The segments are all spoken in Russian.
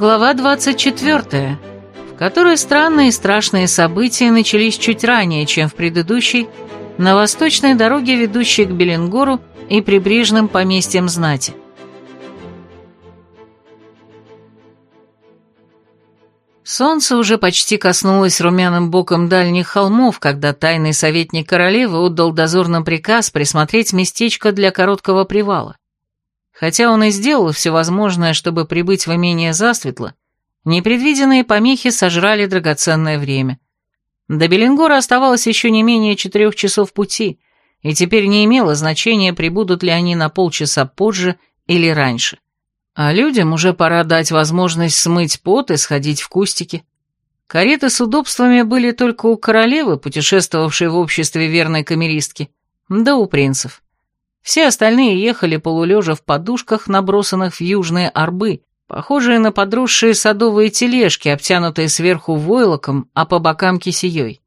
Глава 24, в которой странные и страшные события начались чуть ранее, чем в предыдущей, на восточной дороге, ведущей к Беленгору и прибрежным поместьям знати. Солнце уже почти коснулось румяным боком дальних холмов, когда тайный советник королевы отдал дозорным приказ присмотреть местечко для короткого привала. Хотя он и сделал все возможное, чтобы прибыть в имение засветло, непредвиденные помехи сожрали драгоценное время. До Беленгора оставалось еще не менее четырех часов пути, и теперь не имело значения, прибудут ли они на полчаса позже или раньше. А людям уже пора дать возможность смыть пот и сходить в кустики. Кареты с удобствами были только у королевы, путешествовавшей в обществе верной камеристки, да у принцев. Все остальные ехали полулежа в подушках, набросанных в южные арбы, похожие на подросшие садовые тележки, обтянутые сверху войлоком, а по бокам кисеей.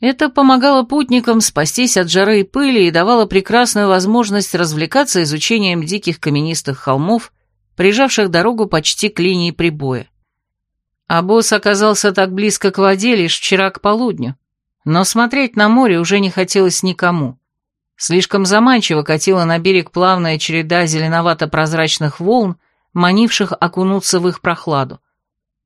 Это помогало путникам спастись от жары и пыли и давало прекрасную возможность развлекаться изучением диких каменистых холмов, прижавших дорогу почти к линии прибоя. А оказался так близко к воде лишь вчера к полудню, но смотреть на море уже не хотелось никому. Слишком заманчиво катила на берег плавная череда зеленовато-прозрачных волн, манивших окунуться в их прохладу.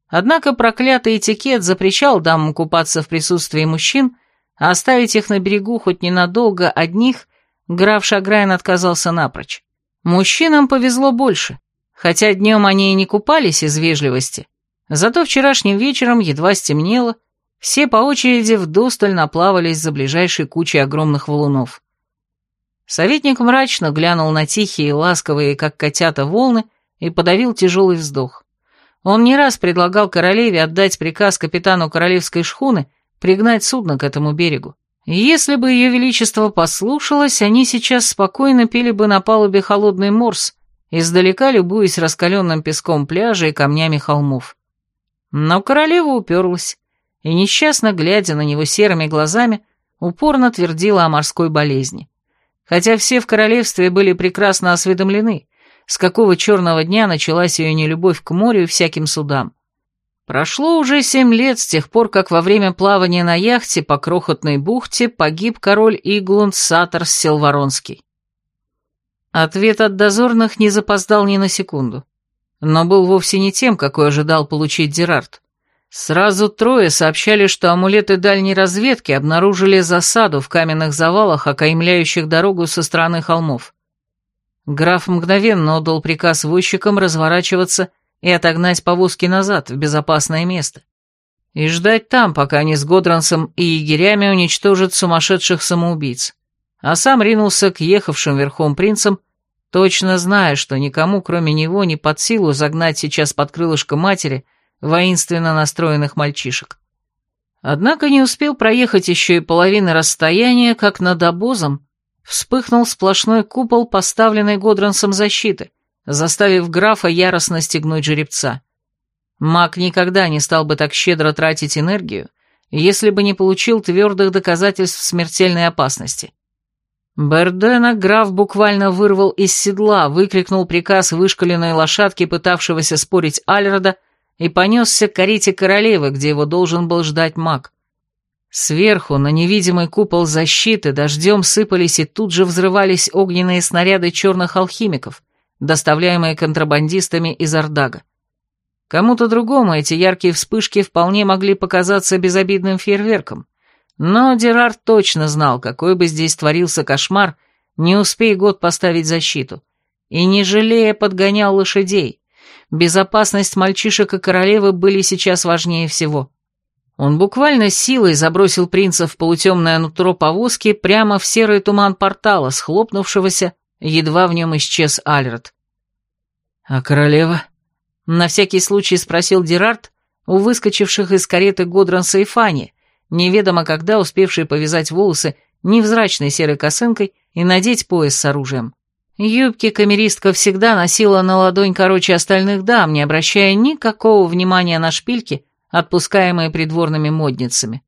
Однако проклятый этикет запрещал дамам купаться в присутствии мужчин, а оставить их на берегу хоть ненадолго одних граф Шаграйн отказался напрочь. Мужчинам повезло больше, хотя днем они и не купались из вежливости. Зато вчерашним вечером едва стемнело, все по очереди вдосталь наплавались за ближайшей кучей огромных валунов. Советник мрачно глянул на тихие, ласковые, как котята, волны и подавил тяжелый вздох. Он не раз предлагал королеве отдать приказ капитану королевской шхуны пригнать судно к этому берегу. если бы ее величество послушалось, они сейчас спокойно пили бы на палубе холодный морс, издалека любуясь раскаленным песком пляжа и камнями холмов. Но королева уперлась, и, несчастно глядя на него серыми глазами, упорно твердила о морской болезни хотя все в королевстве были прекрасно осведомлены, с какого черного дня началась ее нелюбовь к морю и всяким судам. Прошло уже семь лет с тех пор, как во время плавания на яхте по крохотной бухте погиб король Иглунд Саторс Селваронский. Ответ от дозорных не запоздал ни на секунду, но был вовсе не тем, какой ожидал получить Дерард. Сразу трое сообщали, что амулеты дальней разведки обнаружили засаду в каменных завалах, окаймляющих дорогу со стороны холмов. Граф мгновенно отдал приказ возчикам разворачиваться и отогнать повозки назад, в безопасное место. И ждать там, пока они с Годрансом и егерями уничтожат сумасшедших самоубийц. А сам ринулся к ехавшим верхом принцам, точно зная, что никому, кроме него, не под силу загнать сейчас под крылышко матери – воинственно настроенных мальчишек. Однако не успел проехать еще и половины расстояния, как над обозом вспыхнул сплошной купол, поставленный Годрансом защиты, заставив графа яростно стегнуть жеребца. Маг никогда не стал бы так щедро тратить энергию, если бы не получил твердых доказательств смертельной опасности. Бердена граф буквально вырвал из седла, выкрикнул приказ вышкаленной лошадки, пытавшегося спорить Альрода, и понесся к карете королевы, где его должен был ждать маг. Сверху, на невидимый купол защиты, дождем сыпались и тут же взрывались огненные снаряды черных алхимиков, доставляемые контрабандистами из Ордага. Кому-то другому эти яркие вспышки вполне могли показаться безобидным фейерверком, но Дерард точно знал, какой бы здесь творился кошмар, не успей год поставить защиту, и, не жалея, подгонял лошадей, безопасность мальчишек и королевы были сейчас важнее всего. Он буквально силой забросил принца в полутемное нутро повозки прямо в серый туман портала, схлопнувшегося, едва в нем исчез Альред. «А королева?» — на всякий случай спросил Дерард у выскочивших из кареты Годранса и Фани, неведомо когда успевшие повязать волосы невзрачной серой косынкой и надеть пояс с оружием. Юбки камеристка всегда носила на ладонь короче остальных дам, не обращая никакого внимания на шпильки, отпускаемые придворными модницами.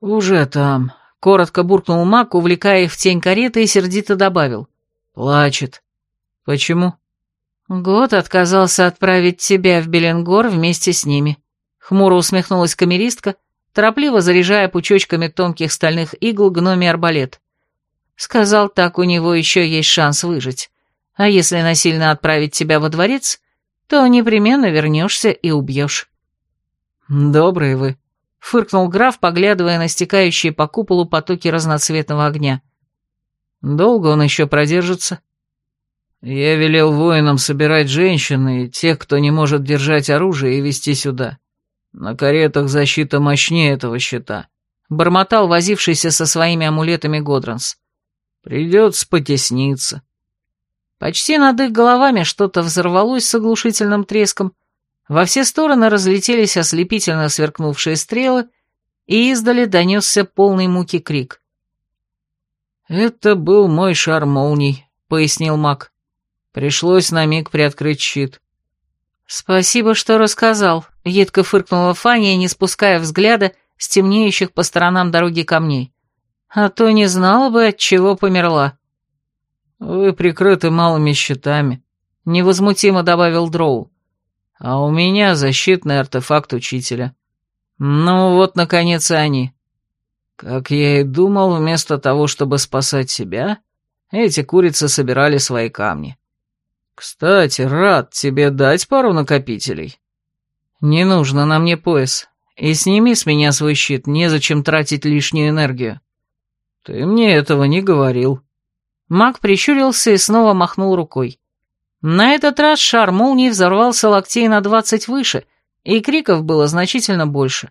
«Уже там», — Коротко буркнул Мак, увлекая их в тень кареты и сердито добавил. «Плачет. Почему?» «Год отказался отправить тебя в Беленгор вместе с ними», — хмуро усмехнулась камеристка, торопливо заряжая пучочками тонких стальных игл гномий арбалет. Сказал, так у него еще есть шанс выжить. А если насильно отправить тебя во дворец, то непременно вернешься и убьешь. «Добрые вы», — фыркнул граф, поглядывая на стекающие по куполу потоки разноцветного огня. «Долго он еще продержится?» «Я велел воинам собирать женщин и тех, кто не может держать оружие, и вести сюда. На каретах защита мощнее этого щита», — бормотал возившийся со своими амулетами Годранс. «Придется потесниться». Почти над их головами что-то взорвалось с оглушительным треском, во все стороны разлетелись ослепительно сверкнувшие стрелы, и издали донесся полный муки крик. «Это был мой шар молний», — пояснил маг. Пришлось на миг приоткрыть щит. «Спасибо, что рассказал», — едко фыркнула Фаня, не спуская взгляда с темнеющих по сторонам дороги камней. «А то не знала бы, от чего померла». «Вы прикрыты малыми щитами», — невозмутимо добавил Дроу. «А у меня защитный артефакт учителя. Ну вот, наконец, и они. Как я и думал, вместо того, чтобы спасать себя, эти курицы собирали свои камни. Кстати, рад тебе дать пару накопителей. Не нужно на мне пояс. И сними с меня свой щит, незачем тратить лишнюю энергию. Ты мне этого не говорил. Маг прищурился и снова махнул рукой. На этот раз шар молнии взорвался локтей на двадцать выше, и криков было значительно больше.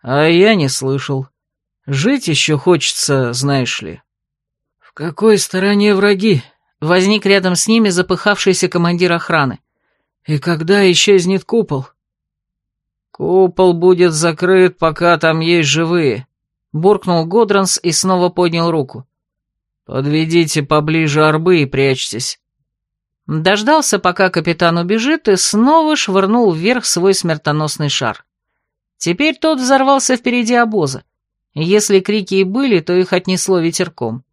А я не слышал. Жить еще хочется, знаешь ли. В какой стороне враги? Возник рядом с ними запыхавшийся командир охраны. И когда исчезнет купол? Купол будет закрыт, пока там есть живые. Буркнул Годранс и снова поднял руку. «Подведите поближе арбы и прячьтесь». Дождался, пока капитан убежит, и снова швырнул вверх свой смертоносный шар. Теперь тот взорвался впереди обоза. Если крики и были, то их отнесло ветерком.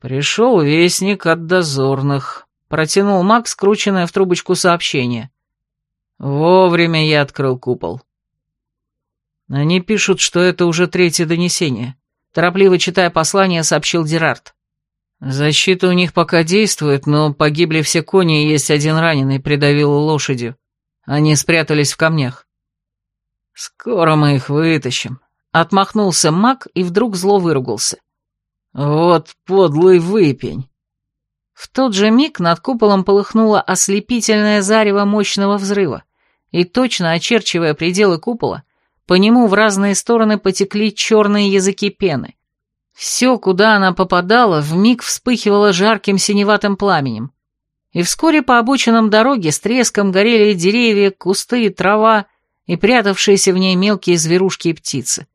«Пришел вестник от дозорных», — протянул Макс, скрученное в трубочку сообщение. «Вовремя я открыл купол». Они пишут, что это уже третье донесение. Торопливо читая послание, сообщил Дерард. Защита у них пока действует, но погибли все кони, и есть один раненый, придавил лошадью. Они спрятались в камнях. Скоро мы их вытащим. Отмахнулся маг и вдруг зло выругался. Вот подлый выпень. В тот же миг над куполом полыхнуло ослепительное зарево мощного взрыва, и точно очерчивая пределы купола, по нему в разные стороны потекли черные языки пены. Все, куда она попадала, вмиг вспыхивало жарким синеватым пламенем. И вскоре по обочинам дороги с треском горели деревья, кусты, трава и прятавшиеся в ней мелкие зверушки и птицы.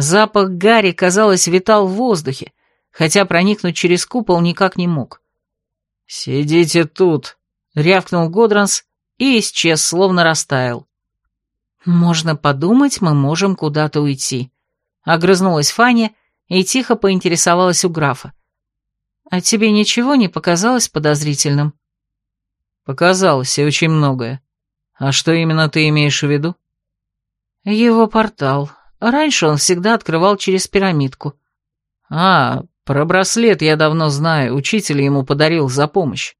Запах гари, казалось, витал в воздухе, хотя проникнуть через купол никак не мог. «Сидите тут», — рявкнул Годранс и исчез, словно растаял. «Можно подумать, мы можем куда-то уйти», — огрызнулась Фаня и тихо поинтересовалась у графа. «А тебе ничего не показалось подозрительным?» «Показалось, и очень многое. А что именно ты имеешь в виду?» «Его портал. Раньше он всегда открывал через пирамидку». «А, про браслет я давно знаю, учитель ему подарил за помощь.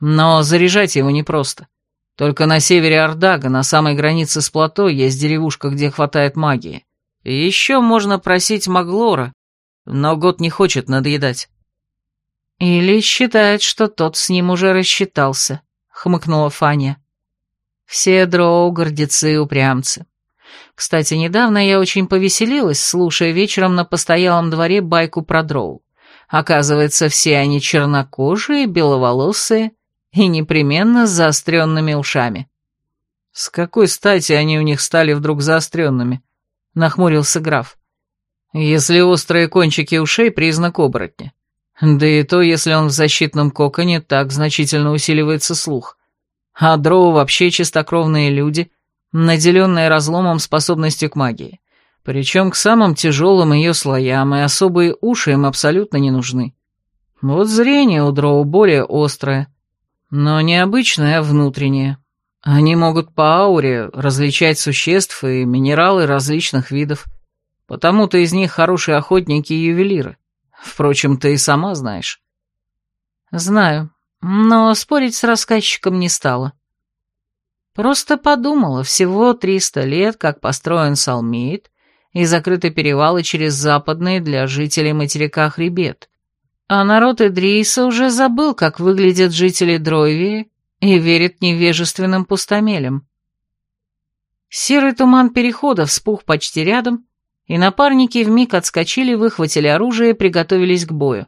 Но заряжать его непросто. Только на севере Ордага, на самой границе с плато, есть деревушка, где хватает магии. И еще можно просить Маглора, но год не хочет надоедать. Или считает, что тот с ним уже рассчитался, хмыкнула Фаня. Все дроу гордецы и упрямцы. Кстати, недавно я очень повеселилась, слушая вечером на постоялом дворе байку про дроу. Оказывается, все они чернокожие, беловолосые и непременно с заостренными ушами. «С какой стати они у них стали вдруг заостренными?» — нахмурился граф. «Если острые кончики ушей — признак оборотня. Да и то, если он в защитном коконе, так значительно усиливается слух. А дроу вообще чистокровные люди, наделенные разломом способностью к магии. Причем к самым тяжелым ее слоям, и особые уши им абсолютно не нужны. Вот зрение у дроу более острое, но не обычное, а внутреннее. Они могут по ауре различать существ и минералы различных видов. Потому-то из них хорошие охотники и ювелиры. Впрочем, ты и сама знаешь. Знаю, но спорить с рассказчиком не стала. Просто подумала, всего триста лет, как построен Салмейд, и закрыты перевалы через западные для жителей материка хребет. А народ Идриса уже забыл, как выглядят жители Дройвии, и верит невежественным пустомелям. Серый туман перехода вспух почти рядом, и напарники вмиг отскочили, выхватили оружие и приготовились к бою.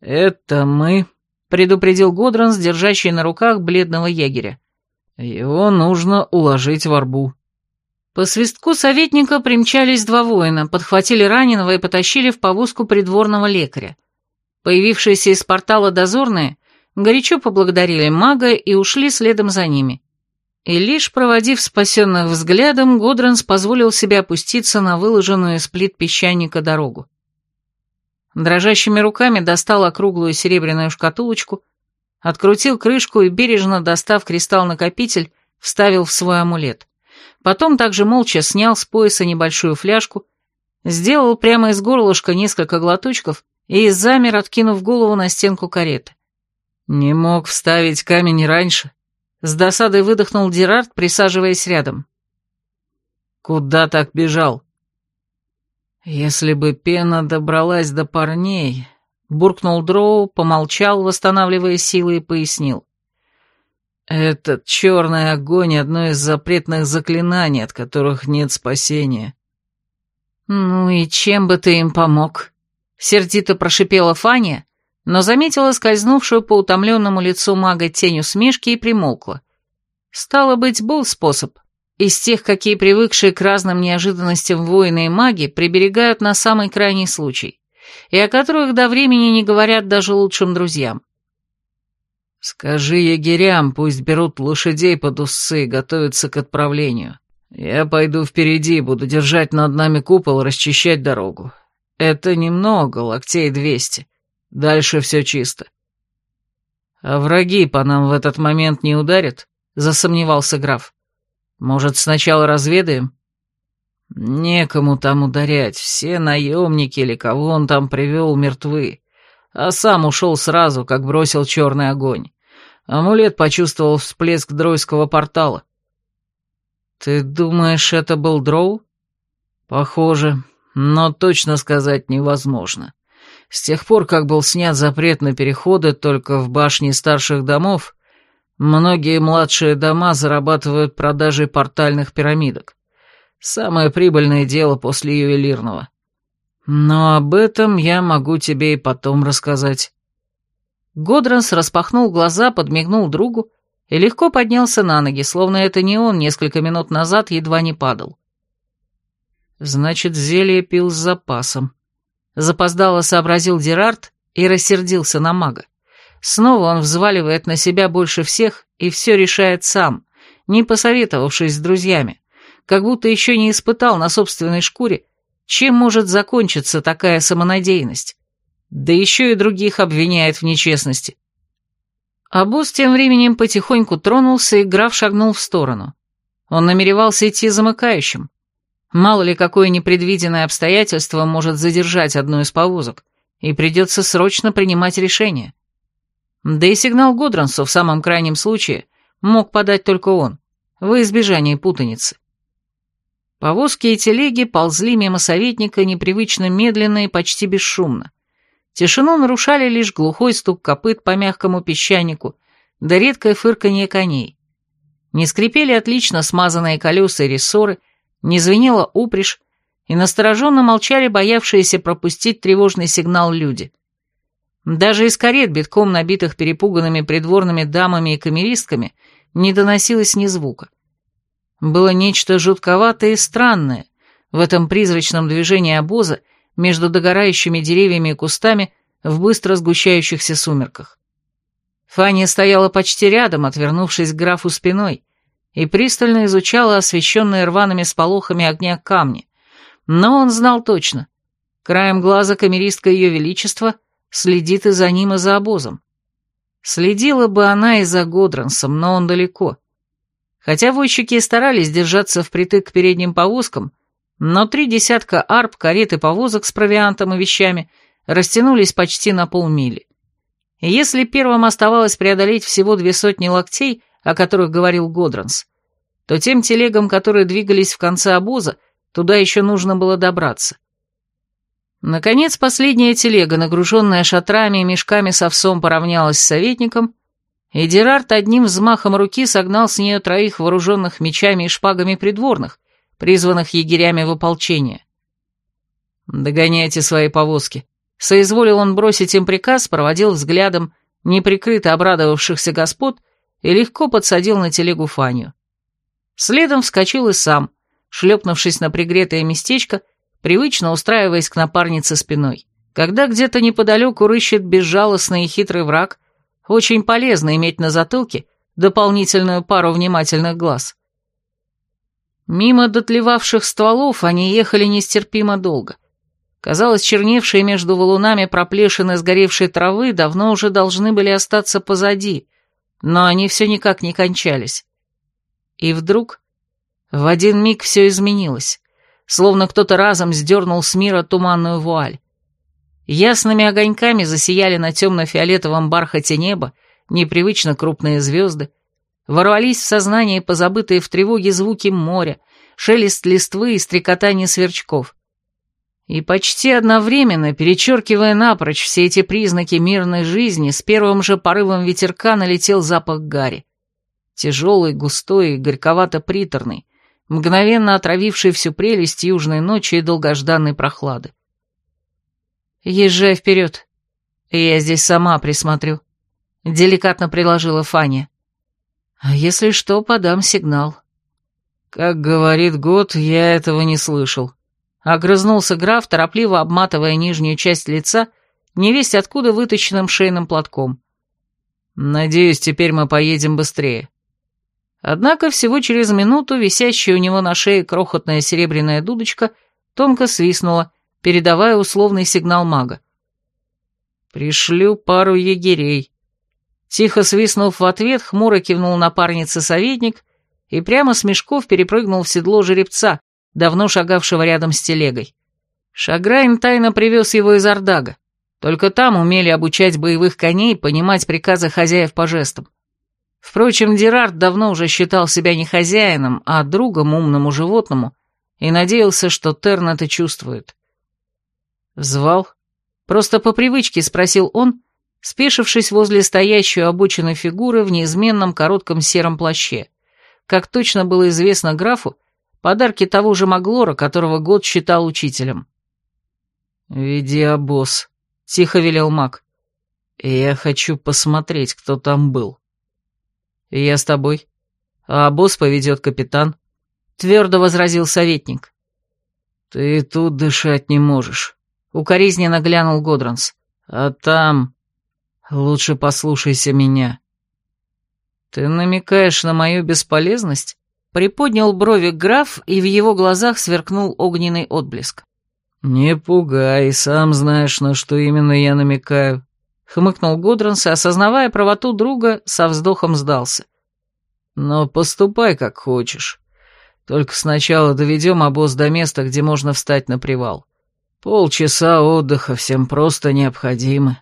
«Это мы», — предупредил Годранс, держащий на руках бледного егеря. «Его нужно уложить в арбу». По свистку советника примчались два воина, подхватили раненого и потащили в повозку придворного лекаря. Появившиеся из портала дозорные горячо поблагодарили мага и ушли следом за ними. И лишь проводив спасенных взглядом, Годранс позволил себе опуститься на выложенную из плит песчаника дорогу. Дрожащими руками достал округлую серебряную шкатулочку, открутил крышку и, бережно достав кристалл-накопитель, вставил в свой амулет. Потом также молча снял с пояса небольшую фляжку, сделал прямо из горлышка несколько глоточков и замер, откинув голову на стенку кареты. «Не мог вставить камень раньше», — с досадой выдохнул Дерард, присаживаясь рядом. «Куда так бежал?» «Если бы пена добралась до парней», — буркнул Дроу, помолчал, восстанавливая силы, и пояснил. «Этот черный огонь — одно из запретных заклинаний, от которых нет спасения». «Ну и чем бы ты им помог?» — сердито прошипела Фаня, но заметила скользнувшую по утомленному лицу мага тень усмешки и примолкла. Стало быть, был способ. Из тех, какие привыкшие к разным неожиданностям воины и маги приберегают на самый крайний случай, и о которых до времени не говорят даже лучшим друзьям. «Скажи егерям, пусть берут лошадей под усы и готовятся к отправлению. Я пойду впереди, буду держать над нами купол, расчищать дорогу. Это немного, локтей двести. Дальше все чисто. А враги по нам в этот момент не ударят? Засомневался граф. Может, сначала разведаем? Некому там ударять, все наемники или кого он там привел мертвы. А сам ушел сразу, как бросил черный огонь. Амулет почувствовал всплеск дройского портала. Ты думаешь, это был дроу? Похоже, но точно сказать невозможно. С тех пор, как был снят запрет на переходы только в башне старших домов, многие младшие дома зарабатывают продажей портальных пирамидок. Самое прибыльное дело после ювелирного. Но об этом я могу тебе и потом рассказать. Годранс распахнул глаза, подмигнул другу и легко поднялся на ноги, словно это не он несколько минут назад едва не падал. Значит, зелье пил с запасом. Запоздало сообразил Дерард и рассердился на мага. Снова он взваливает на себя больше всех и все решает сам, не посоветовавшись с друзьями, как будто еще не испытал на собственной шкуре, чем может закончиться такая самонадеянность. Да еще и других обвиняет в нечестности. А босс тем временем потихоньку тронулся, и граф шагнул в сторону. Он намеревался идти замыкающим, Мало ли какое непредвиденное обстоятельство может задержать одну из повозок, и придется срочно принимать решение. Да и сигнал Годрансу в самом крайнем случае мог подать только он, во избежание путаницы. Повозки и телеги ползли мимо советника непривычно медленно и почти бесшумно. Тишину нарушали лишь глухой стук копыт по мягкому песчанику, да редкое фырканье коней. Не скрипели отлично смазанные колеса и рессоры, не звенела упряжь, и настороженно молчали боявшиеся пропустить тревожный сигнал люди. Даже из карет, битком набитых перепуганными придворными дамами и камеристками, не доносилось ни звука. Было нечто жутковатое и странное в этом призрачном движении обоза между догорающими деревьями и кустами в быстро сгущающихся сумерках. Фанни стояла почти рядом, отвернувшись к графу спиной, и пристально изучала освещенные рваными сполохами огня камни, Но он знал точно. Краем глаза камеристка Ее Величества следит и за ним, и за обозом. Следила бы она и за Годрансом, но он далеко. Хотя возчики и старались держаться впритык к передним повозкам, но три десятка арп, карет и повозок с провиантом и вещами растянулись почти на полмили. Если первым оставалось преодолеть всего две сотни локтей, о которых говорил Годранс, то тем телегам, которые двигались в конце обоза, туда еще нужно было добраться. Наконец, последняя телега, нагруженная шатрами и мешками с овсом, поравнялась с советником, и Дерарт одним взмахом руки согнал с нее троих вооруженных мечами и шпагами придворных, призванных егерями в ополчение. «Догоняйте свои повозки», — соизволил он бросить им приказ, проводил взглядом неприкрыто обрадовавшихся господ и легко подсадил на телегу Фаню. Следом вскочил и сам, шлепнувшись на пригретое местечко — привычно устраиваясь к напарнице спиной. Когда где-то неподалеку рыщет безжалостный и хитрый враг, очень полезно иметь на затылке дополнительную пару внимательных глаз. Мимо дотлевавших стволов они ехали нестерпимо долго. Казалось, черневшие между валунами проплешины сгоревшей травы давно уже должны были остаться позади, но они все никак не кончались. И вдруг в один миг все изменилось словно кто-то разом сдернул с мира туманную вуаль. Ясными огоньками засияли на темно-фиолетовом бархате неба непривычно крупные звезды, ворвались в сознание позабытые в тревоге звуки моря, шелест листвы и стрекотание сверчков. И почти одновременно, перечеркивая напрочь все эти признаки мирной жизни, с первым же порывом ветерка налетел запах гари. Тяжелый, густой и горьковато-приторный, мгновенно отравивший всю прелесть южной ночи и долгожданной прохлады. «Езжай вперед. Я здесь сама присмотрю», — деликатно приложила Фаня. «А если что, подам сигнал». «Как говорит год, я этого не слышал», — огрызнулся граф, торопливо обматывая нижнюю часть лица, невесть откуда вытащенным шейным платком. «Надеюсь, теперь мы поедем быстрее». Однако всего через минуту висящая у него на шее крохотная серебряная дудочка тонко свистнула, передавая условный сигнал мага. «Пришлю пару егерей». Тихо свистнув в ответ, хмуро кивнул напарнице советник и прямо с мешков перепрыгнул в седло жеребца, давно шагавшего рядом с телегой. Шаграйн тайно привез его из Ордага. Только там умели обучать боевых коней понимать приказы хозяев по жестам. Впрочем, Дерард давно уже считал себя не хозяином, а другом умному животному, и надеялся, что Терн это чувствует. «Звал?» Просто по привычке спросил он, спешившись возле стоящей обоченной фигуры в неизменном коротком сером плаще. Как точно было известно графу, подарки того же Маглора, которого год считал учителем. «Веди обоз», — тихо велел маг. «Я хочу посмотреть, кто там был». «Я с тобой. А босс поведет капитан», — твердо возразил советник. «Ты тут дышать не можешь», — укоризненно глянул Годранс. «А там... Лучше послушайся меня». «Ты намекаешь на мою бесполезность?» Приподнял брови граф, и в его глазах сверкнул огненный отблеск. «Не пугай, сам знаешь, на что именно я намекаю», — хмыкнул Гудранс, осознавая правоту друга, со вздохом сдался. «Но поступай как хочешь. Только сначала доведем обоз до места, где можно встать на привал. Полчаса отдыха всем просто необходимы».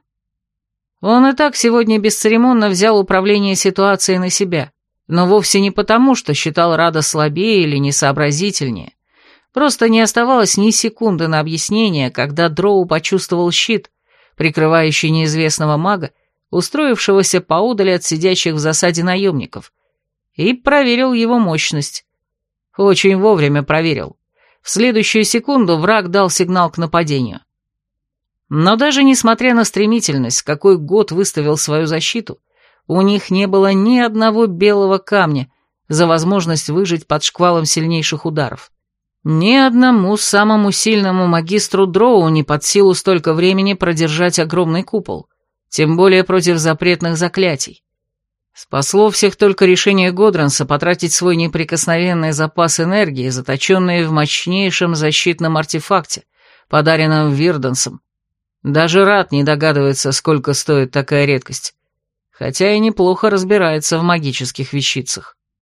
Он и так сегодня бесцеремонно взял управление ситуацией на себя, но вовсе не потому, что считал Рада слабее или несообразительнее. Просто не оставалось ни секунды на объяснение, когда Дроу почувствовал щит, прикрывающий неизвестного мага, устроившегося поодали от сидящих в засаде наемников, и проверил его мощность. Очень вовремя проверил. В следующую секунду враг дал сигнал к нападению. Но даже несмотря на стремительность, какой год выставил свою защиту, у них не было ни одного белого камня за возможность выжить под шквалом сильнейших ударов. Ни одному самому сильному магистру Дроу не под силу столько времени продержать огромный купол, тем более против запретных заклятий. Спасло всех только решение Годранса потратить свой неприкосновенный запас энергии, заточенный в мощнейшем защитном артефакте, подаренном Вирденсом. Даже Рад не догадывается, сколько стоит такая редкость, хотя и неплохо разбирается в магических вещицах.